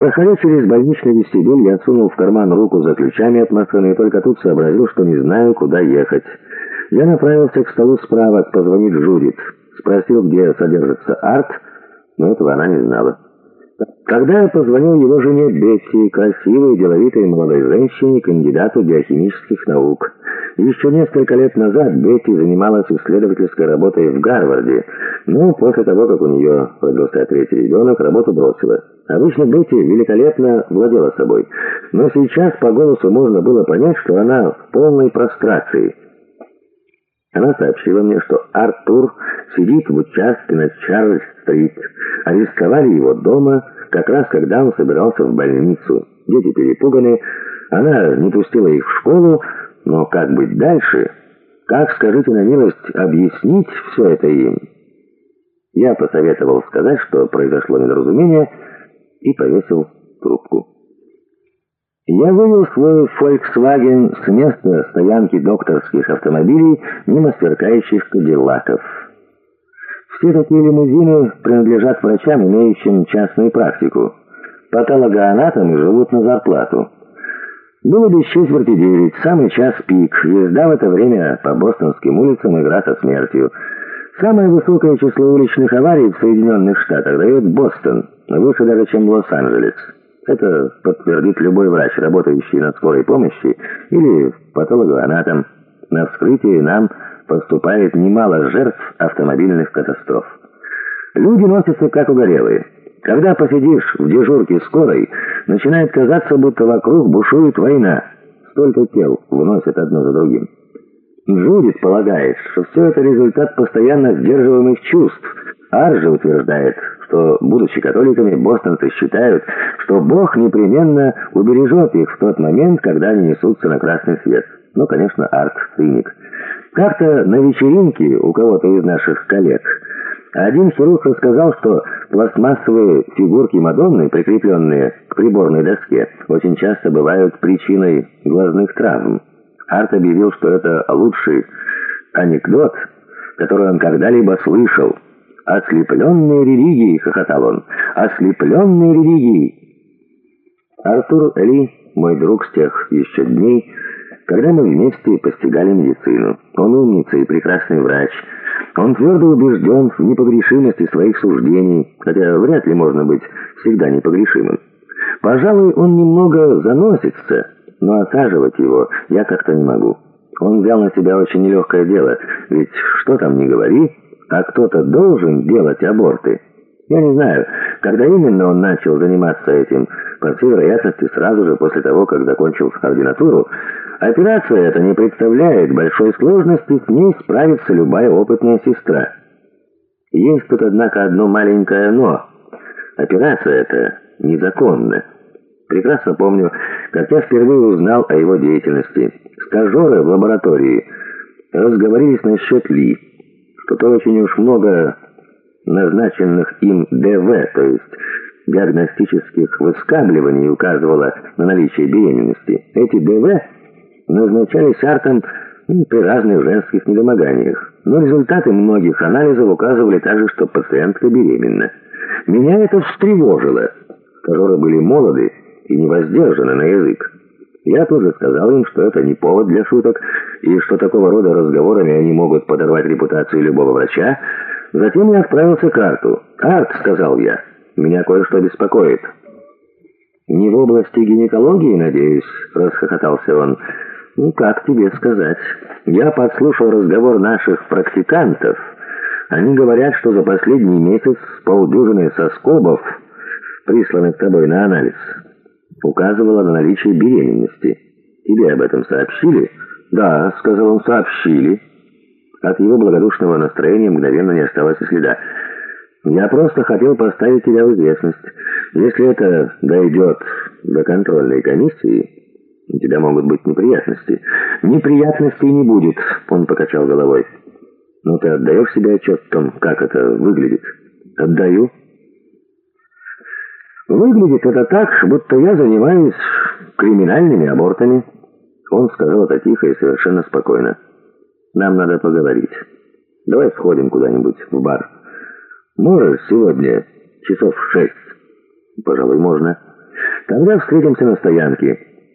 Проходя через больничный вестибюль, я сунул в карман руку за ключами от машины и только тут сообразил, что не знаю, куда ехать. Я направился к столу справа, позвонить Джудит. Спросил, где содержится Арт, но этого она не знала. Когда я позвонил его жене Бетти, красивой, деловитой молодой женщине, кандидату биохимических наук. Еще несколько лет назад Бетти занималась исследовательской работой в Гарварде, но после того, как у нее родился третий ребенок, работу бросила. Обычно Бетти великолепно владела собой, но сейчас по голосу можно было понять, что она в полной прострации. Она сообщила мне, что Артур сидит в участке на Чарльз-стрит. Арестовали его дома, как раз когда он собирался в больницу. Дети перепуганы, она не пустила их в школу, но как быть дальше? Как, скажите на милость, объяснить все это им? Я посоветовал сказать, что произошло недоразумение, и повесил трубку. Я вывел свой Volkswagen с места стоянки докторских автомобилей мимо сверкающих кадиллаков. Все такие лимузины принадлежат врачам, имеющим частную практику. Патологоанатомы живут на зарплату. Было без четверти девять, самый час пик. Езда в это время по бостонским улицам игра со смертью. Самое высокое число уличных аварий в Соединенных Штатах дает Бостон, выше даже, чем Лос-Анджелес. Это подтвердит любой врач, работающий на скорой помощи или патологоанатом. На вскрытии нам поступает немало жертв автомобильных катастроф. Люди носятся как угорелые. Когда посидишь в дежурке скорой, начинает казаться, будто вокруг бушует война. Столько тел выносят одно за другим. Джудит полагает, что все это результат постоянно сдерживаемых чувств. Аржи утверждает, что, будучи католиками, бостонцы считают, что Бог непременно убережет их в тот момент, когда они несутся на красный свет. Ну, конечно, Арт циник. Как-то на вечеринке у кого-то из наших коллег один хирург рассказал, что пластмассовые фигурки Мадонны, прикрепленные к приборной доске, очень часто бывают причиной глазных травм. Арт объявил, что это лучший анекдот, который он когда-либо слышал. «Ослепленные религии!» — хохотал он. «Ослепленные религии!» Артур Ли, мой друг с тех еще дней, когда мы вместе постигали медицину. Он умница и прекрасный врач. Он твердо убежден в непогрешимости своих суждений, хотя вряд ли можно быть всегда непогрешимым. Пожалуй, он немного заносится, но осаживать его я как-то не могу. Он взял на себя очень нелегкое дело, ведь что там не говори, а кто-то должен делать аборты. Я не знаю, когда именно он начал заниматься этим, по всей вероятности сразу же после того, как закончил ординатуру. Операция эта не представляет большой сложности, с ней справится любая опытная сестра. Есть тут, однако, одно маленькое «но». Операция эта незаконна. Прекрасно помню, как я впервые узнал о его деятельности. Стажеры в лаборатории разговорились насчет Ли. Что-то очень уж много назначенных им ДВ, то есть диагностических выскабливаний, указывало на наличие беременности. Эти ДВ назначались артом при разных женских недомоганиях. Но результаты многих анализов указывали также, что пациентка беременна. Меня это встревожило. Стажеры были молоды, и невоздержаны на язык. Я тоже сказал им, что это не повод для шуток, и что такого рода разговорами они могут подорвать репутацию любого врача. Затем я отправился к Арту. «Арт», — сказал я, — «меня кое-что беспокоит». «Не в области гинекологии, надеюсь?» — расхохотался он. «Ну, как тебе сказать? Я подслушал разговор наших практикантов. Они говорят, что за последний месяц полдюжины соскобов присланы к тобой на анализ» указывала на наличие беременности. Тебе об этом сообщили? Да, сказал он, сообщили. От его благодушного настроения мгновенно не осталось и следа. Я просто хотел поставить тебя в известность. Если это дойдет до контрольной комиссии, у тебя могут быть неприятности. Неприятностей не будет, он покачал головой. Но ты отдаешь себе отчет в том, как это выглядит? Отдаю. Выглядит это так, будто я занимаюсь криминальными абортами. Он сказал это тихо и совершенно спокойно. Нам надо поговорить. Давай сходим куда-нибудь в бар. Можешь сегодня часов шесть? Пожалуй, можно. Тогда встретимся на стоянке.